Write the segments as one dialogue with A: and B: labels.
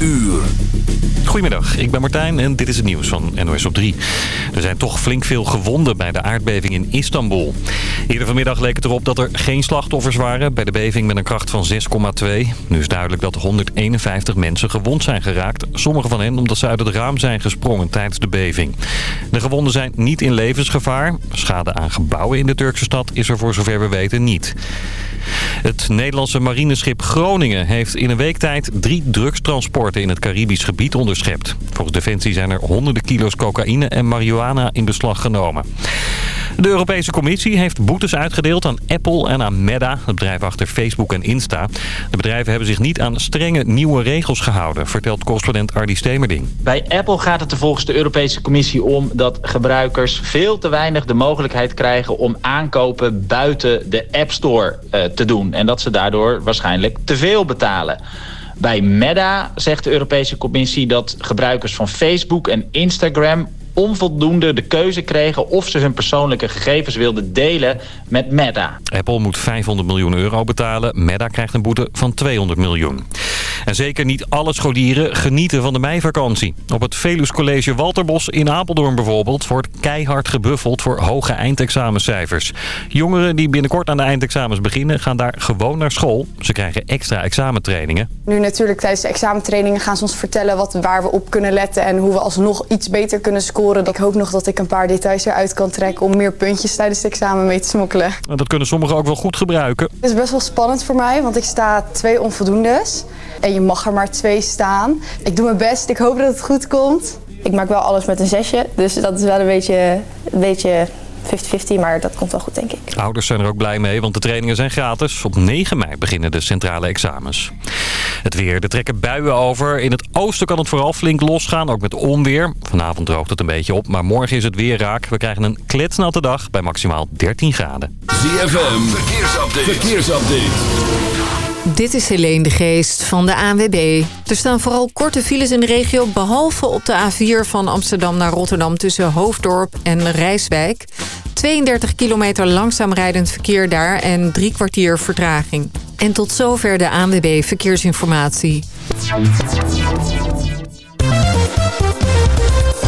A: uur.
B: Goedemiddag, ik ben Martijn en dit is het nieuws van NOS op 3. Er zijn toch flink veel gewonden bij de aardbeving in Istanbul. Eerder vanmiddag leek het erop dat er geen slachtoffers waren... bij de beving met een kracht van 6,2. Nu is duidelijk dat 151 mensen gewond zijn geraakt. Sommige van hen omdat ze uit het raam zijn gesprongen tijdens de beving. De gewonden zijn niet in levensgevaar. Schade aan gebouwen in de Turkse stad is er voor zover we weten niet. Het Nederlandse marineschip Groningen heeft in een week tijd drie drugstransporten in het Caribisch gebied onderschept. Volgens Defensie zijn er honderden kilo's cocaïne en marihuana in beslag genomen. De Europese Commissie heeft boetes uitgedeeld aan Apple en aan Meta, het bedrijf achter Facebook en Insta. De bedrijven hebben zich niet aan strenge nieuwe regels gehouden, vertelt correspondent Ardy Stemerding.
C: Bij Apple gaat het er volgens de Europese Commissie om dat gebruikers veel te weinig de mogelijkheid krijgen om aankopen buiten de App Store uh, te doen. En dat ze daardoor waarschijnlijk te veel betalen. Bij Meta zegt de Europese Commissie dat gebruikers van Facebook en Instagram onvoldoende de keuze kregen of ze hun persoonlijke gegevens wilden delen met Meta.
B: Apple moet 500 miljoen euro betalen. Meta krijgt een boete van 200 miljoen. En zeker niet alle scholieren genieten van de meivakantie. Op het Velus College Walterbos in Apeldoorn bijvoorbeeld... wordt keihard gebuffeld voor hoge eindexamencijfers. Jongeren die binnenkort aan de eindexamens beginnen... gaan daar gewoon naar school. Ze krijgen extra examentrainingen.
D: Nu natuurlijk tijdens de examentrainingen gaan ze ons vertellen... Wat, waar we op kunnen letten en hoe we alsnog iets beter kunnen scoren. Ik hoop nog dat ik een paar details eruit kan trekken... om meer puntjes tijdens het examen mee te smokkelen.
B: En dat kunnen sommigen ook wel goed gebruiken.
D: Het is best wel spannend voor mij, want ik sta twee onvoldoendes... En je mag er maar twee staan. Ik doe mijn best. Ik hoop dat het goed komt. Ik maak wel alles met een zesje. Dus dat is wel een beetje, een beetje 50-50, maar dat komt wel goed, denk ik.
B: Ouders zijn er ook blij mee, want de trainingen zijn gratis. Op 9 mei beginnen de centrale examens. Het weer, er trekken buien over. In het oosten kan het vooral flink losgaan, ook met onweer. Vanavond droogt het een beetje op, maar morgen is het weer raak. We krijgen een kletsnatte dag bij maximaal 13 graden.
A: ZFM, verkeersupdate. verkeersupdate.
E: Dit is Helene de Geest van de ANWB. Er staan vooral korte files in de regio... behalve op de A4 van Amsterdam naar Rotterdam... tussen Hoofddorp en Rijswijk. 32 kilometer langzaam rijdend verkeer daar... en drie kwartier vertraging. En tot zover de ANWB Verkeersinformatie.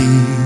F: need.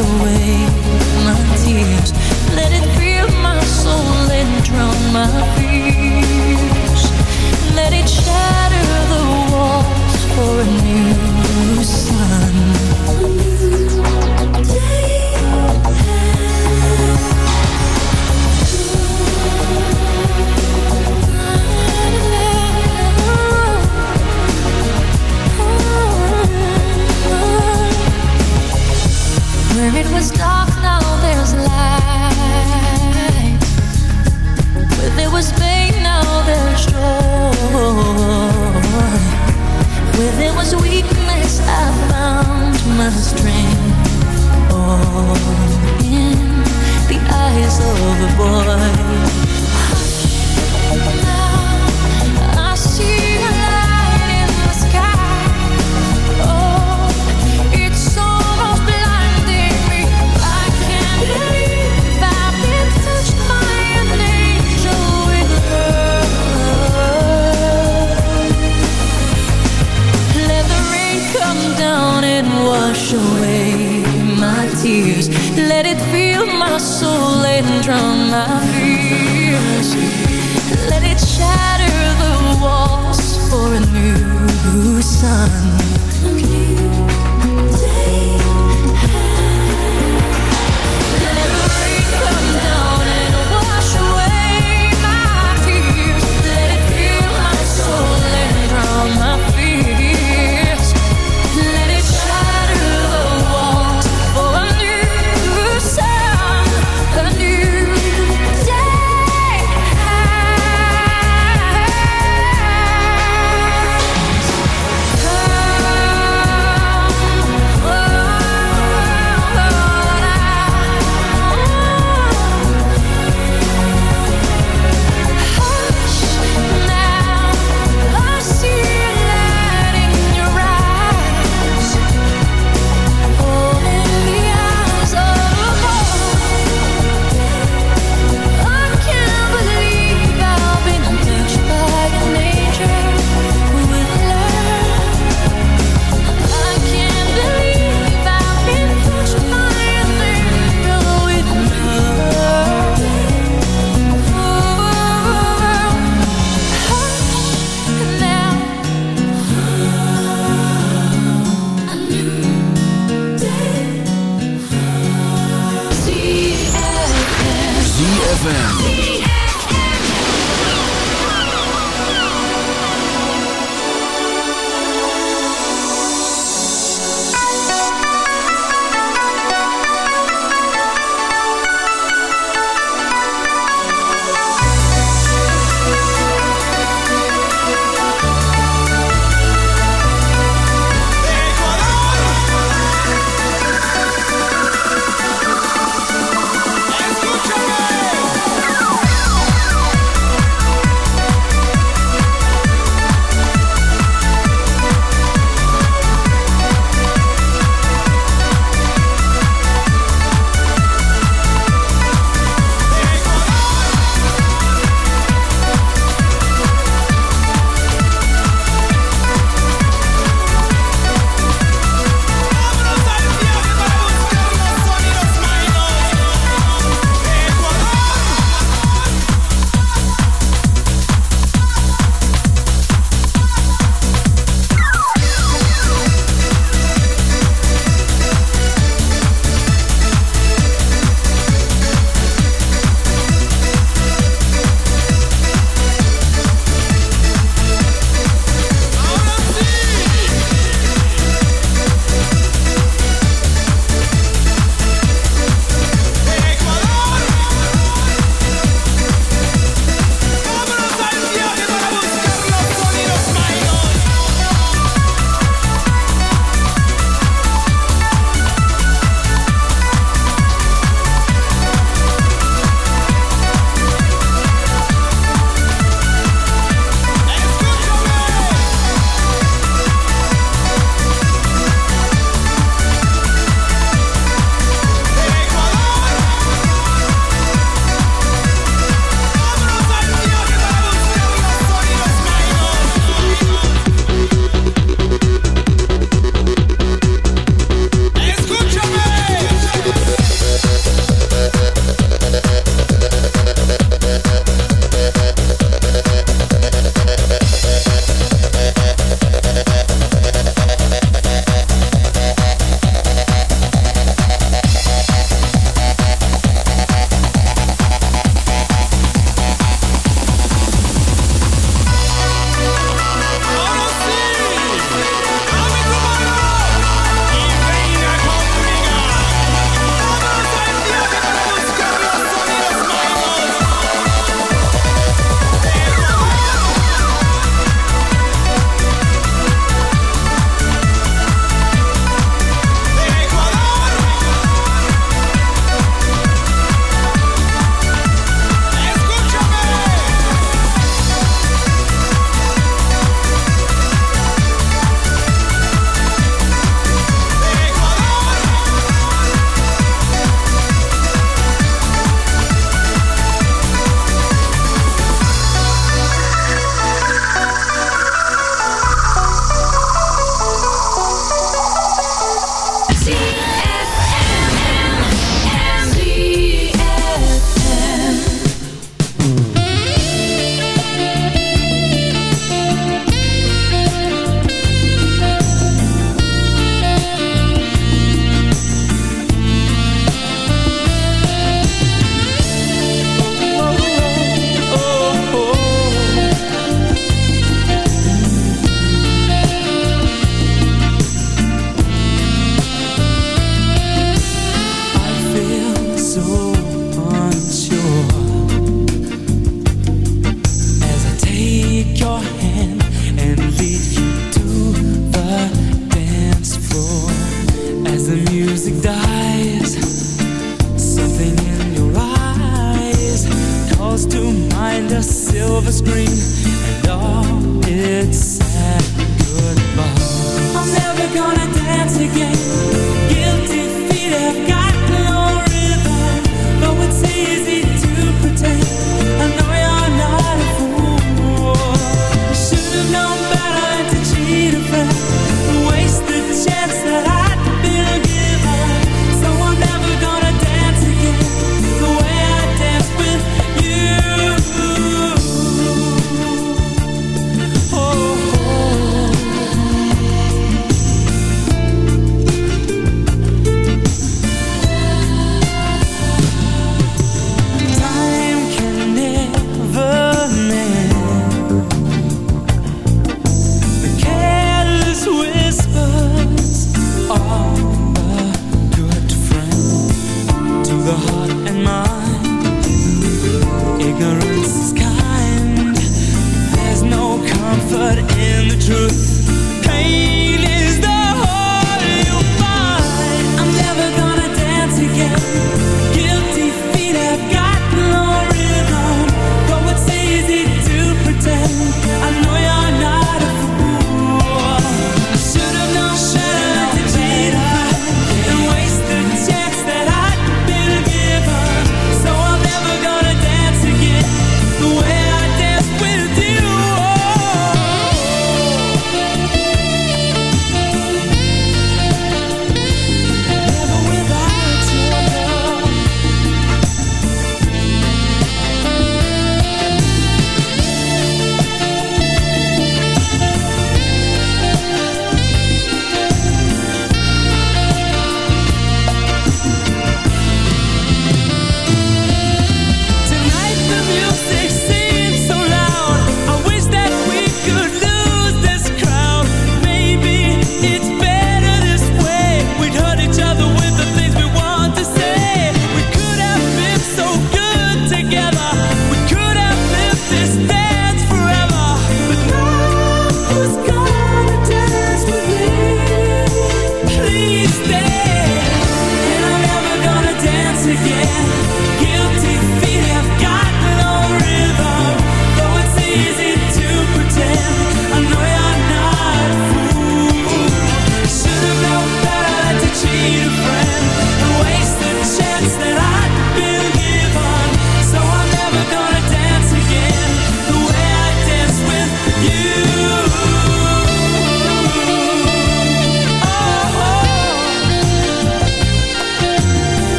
F: away my tears. Let it fill my soul and drown my fears. Let it shine in the eyes of a boy. drum I feel Let it shatter the walls for a new sun.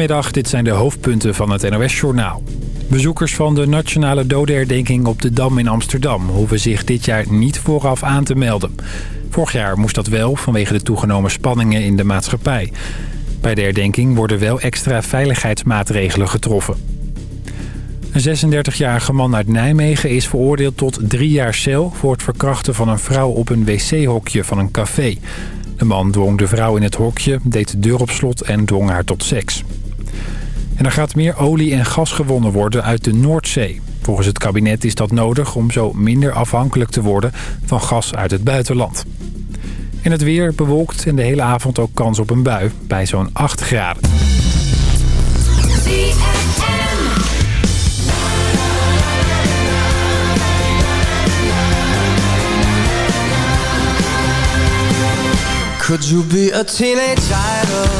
G: Goedemiddag, dit zijn de hoofdpunten van het NOS-journaal. Bezoekers van de Nationale Dodenherdenking op de Dam in Amsterdam... hoeven zich dit jaar niet vooraf aan te melden. Vorig jaar moest dat wel vanwege de toegenomen spanningen in de maatschappij. Bij de herdenking worden wel extra veiligheidsmaatregelen getroffen. Een 36-jarige man uit Nijmegen is veroordeeld tot drie jaar cel... voor het verkrachten van een vrouw op een wc-hokje van een café. De man dwong de vrouw in het hokje, deed de deur op slot en dwong haar tot seks. En er gaat meer olie en gas gewonnen worden uit de Noordzee. Volgens het kabinet is dat nodig om zo minder afhankelijk te worden van gas uit het buitenland. En het weer bewolkt en de hele avond ook kans op een bui bij zo'n 8 graden.
H: Could you be a teenage idol?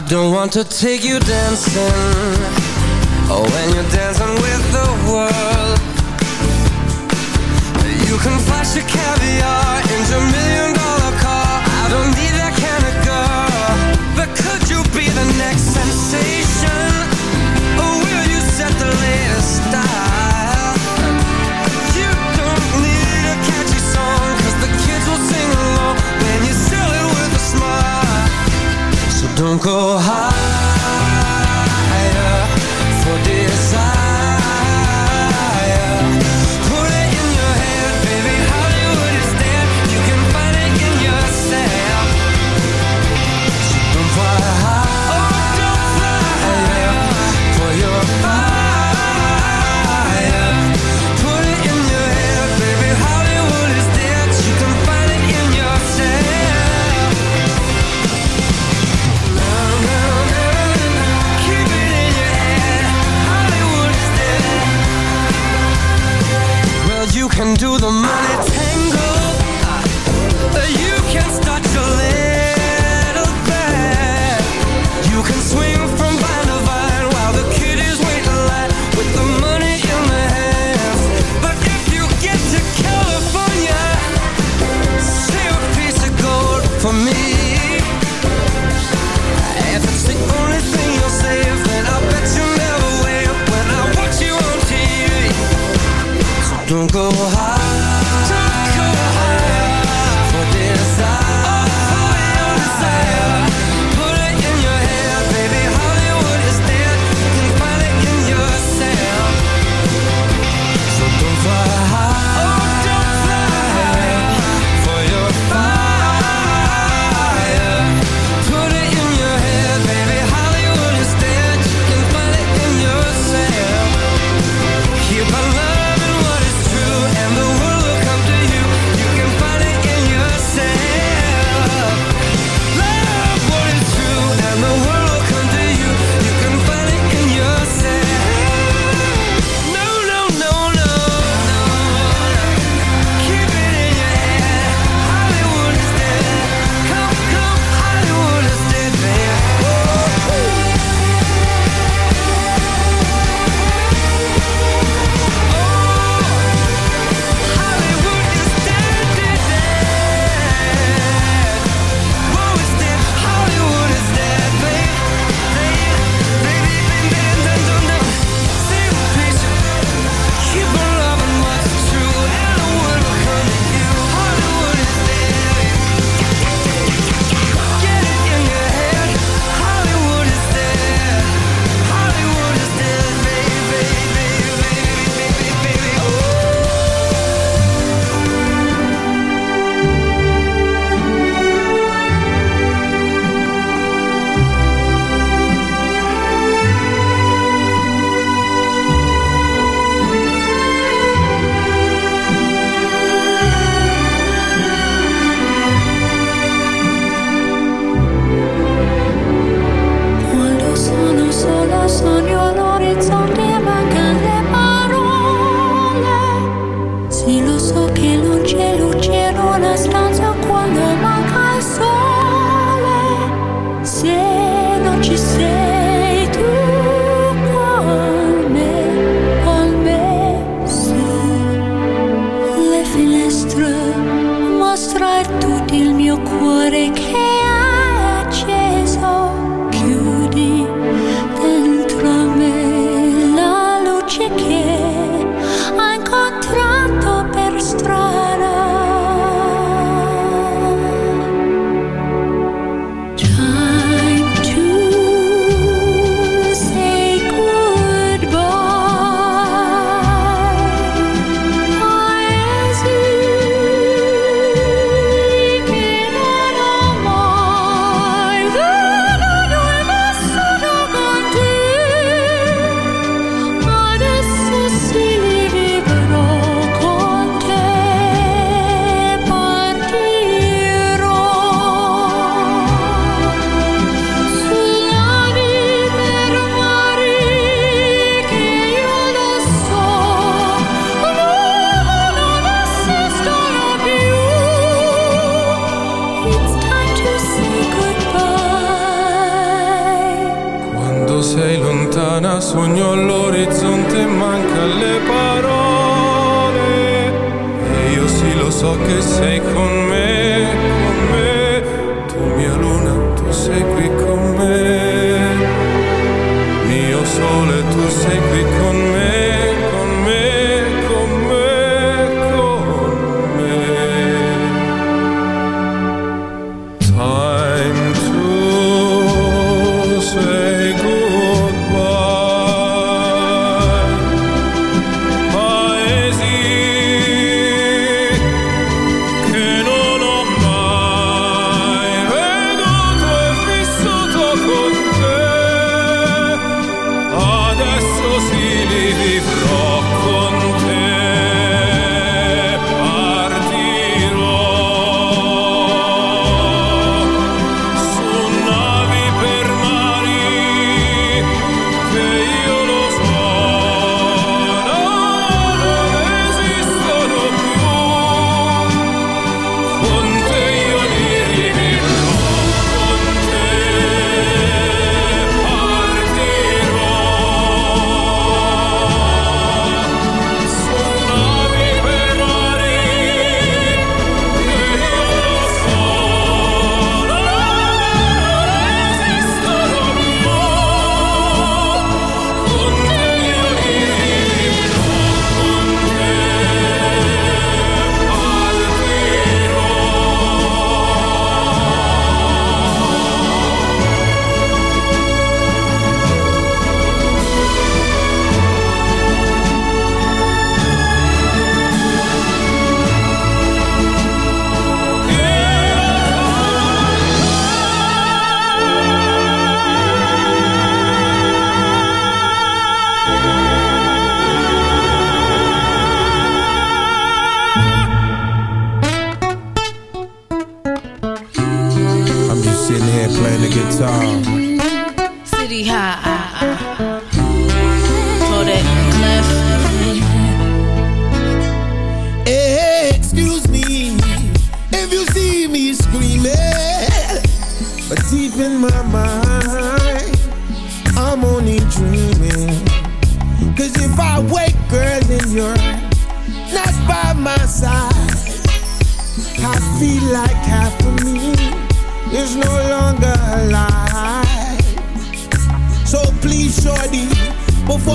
H: I don't want to take you dancing. Oh, when you're dancing with the world. You can flash your caviar into a million dollar car. I don't need go high.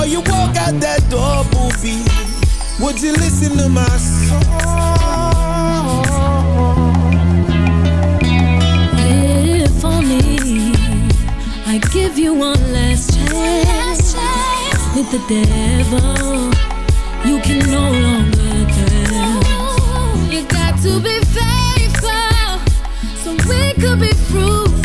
I: Before you walk out that door, booby, would you listen to my song?
F: If only I give you one last chance with the devil, you can no longer dance. You got to be faithful so we could be fruitful.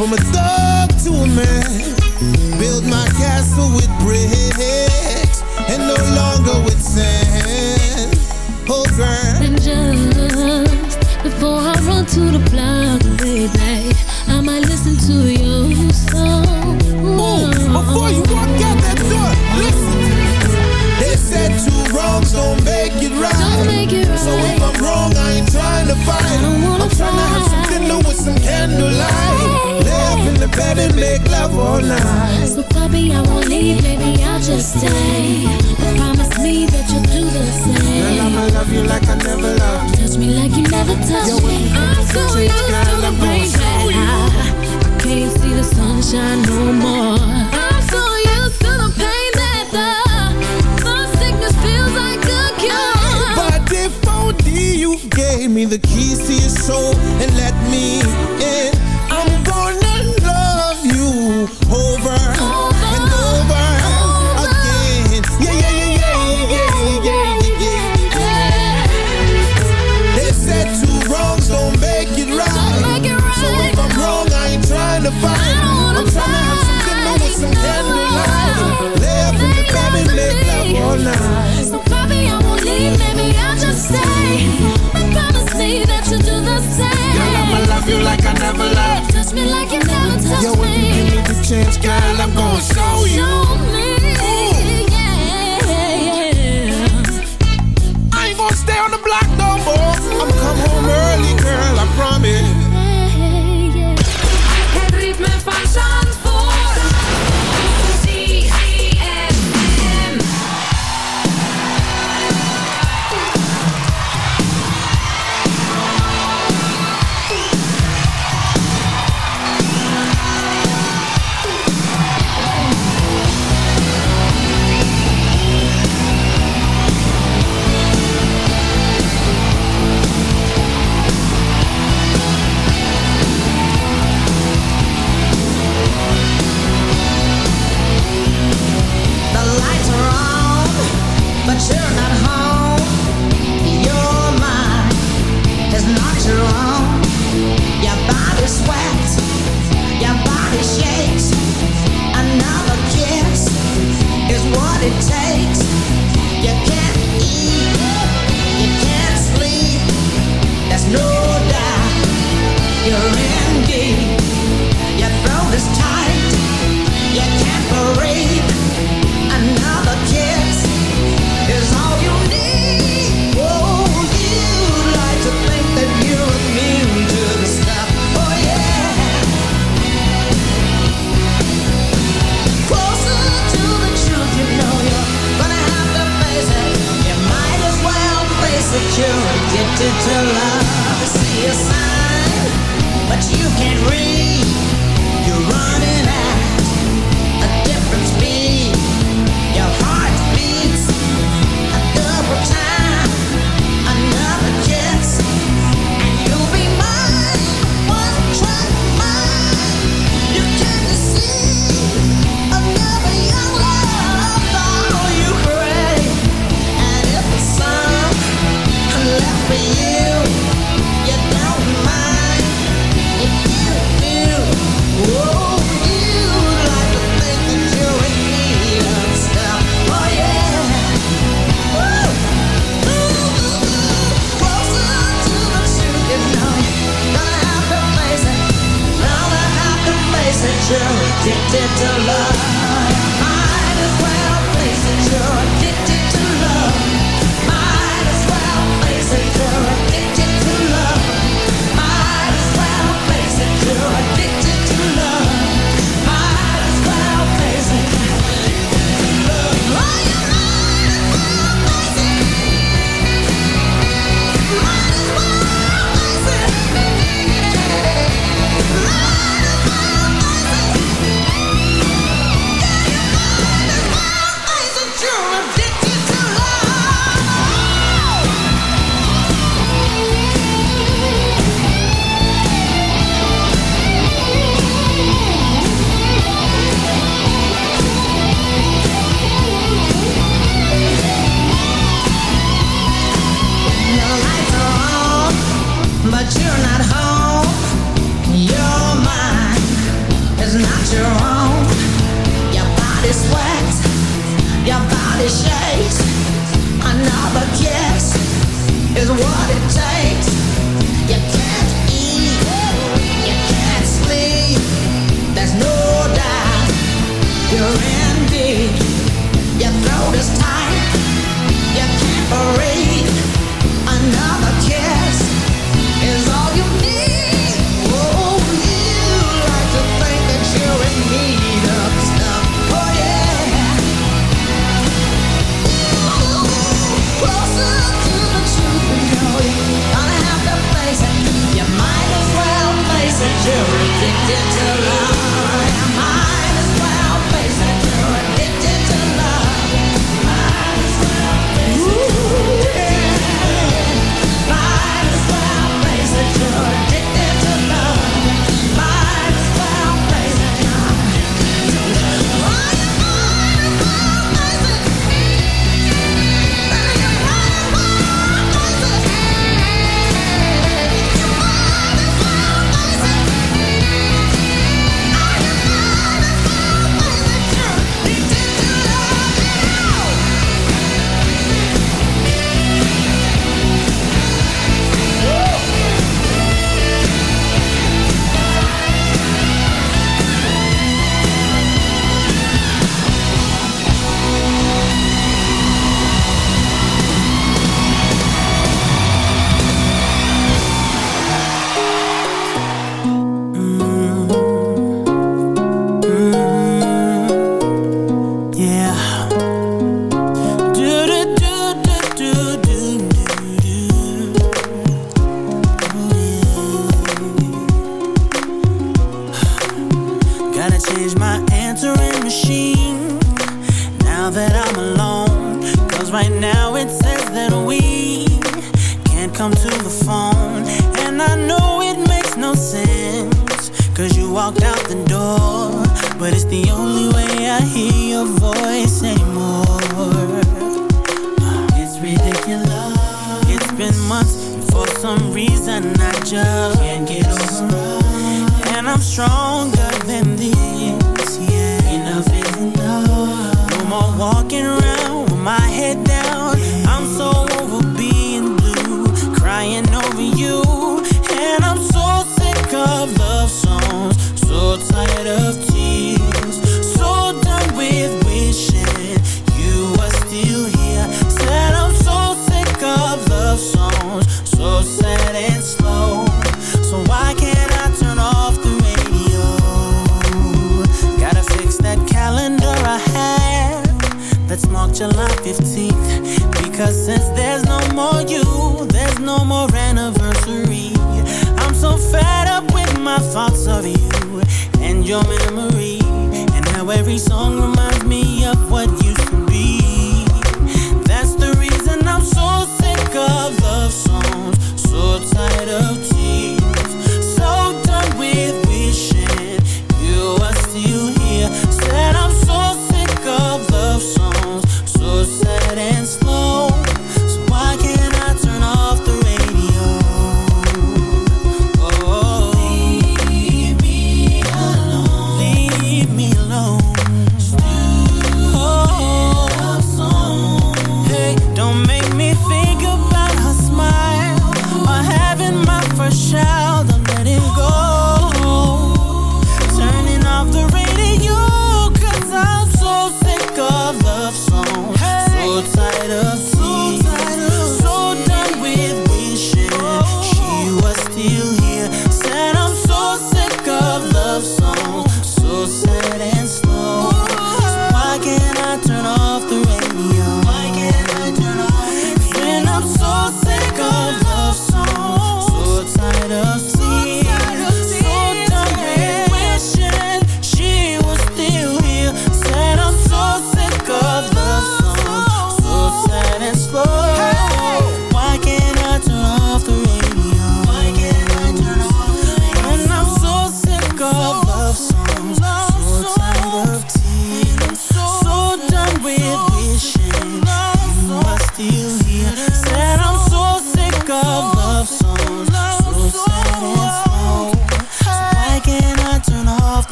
I: from a thug to a man. Build my castle with bricks and no longer with sand. Oh, girl.
F: And just before I run to the block, baby, I might listen to your song.
I: Ooh, Before you walk out that door, listen. They said two wrongs don't make it right. So if I'm wrong, I ain't trying to fight. I'm trying to have some all night.
F: So, puppy, I won't leave, baby, I'll just stay. Promise me that you'll do the same.
I: Girl, I'ma love you like I never loved.
F: Touch me like you never touched me. I'm so used to the rain that I can't see the sunshine no more. I'm so used to the pain that the, the sickness feels like a cure.
I: But if only you gave me the keys to your soul and let me in,
J: love you like I never loved. Touch me like you never touched me. Yo, if you
K: give me the chance, girl, I'm
L: gonna show you. 15th Because since there's no more you There's no more anniversary. I'm so fed up with my thoughts of you And your memory. And how every song reminds me of what used to be. That's the reason I'm so sick of love songs So tired of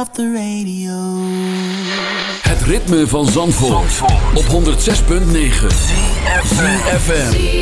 L: off radio.
A: Het ritme van Zandvoort, op 106.9. FM.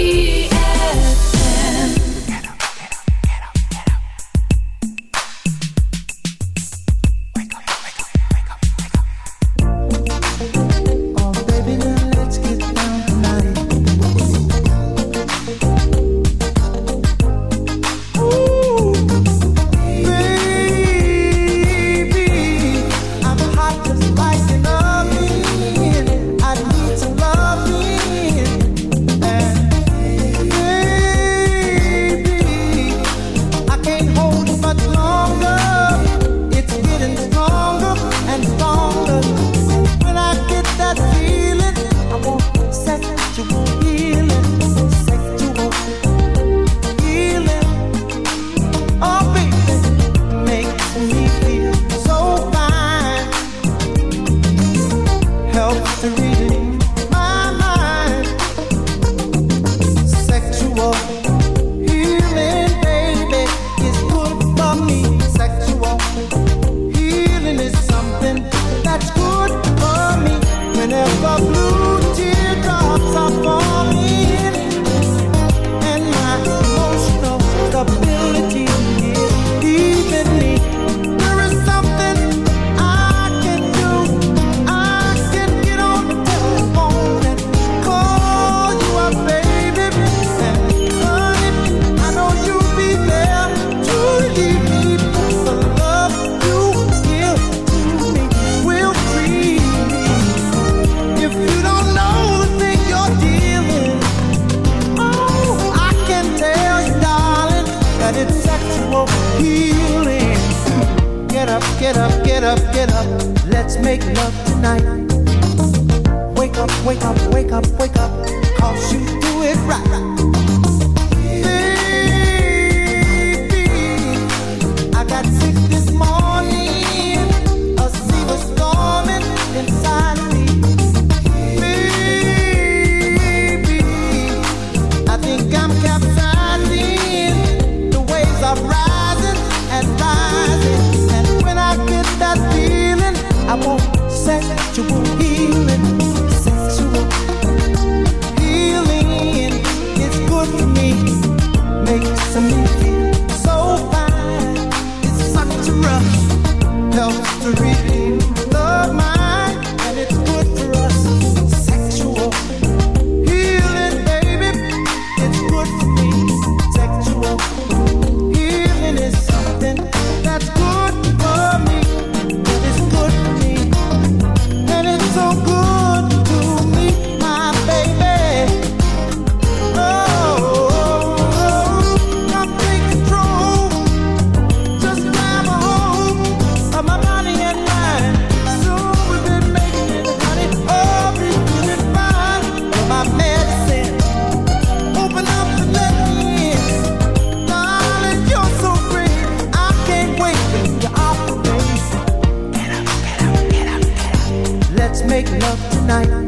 M: love tonight.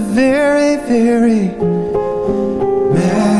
M: very, very mad.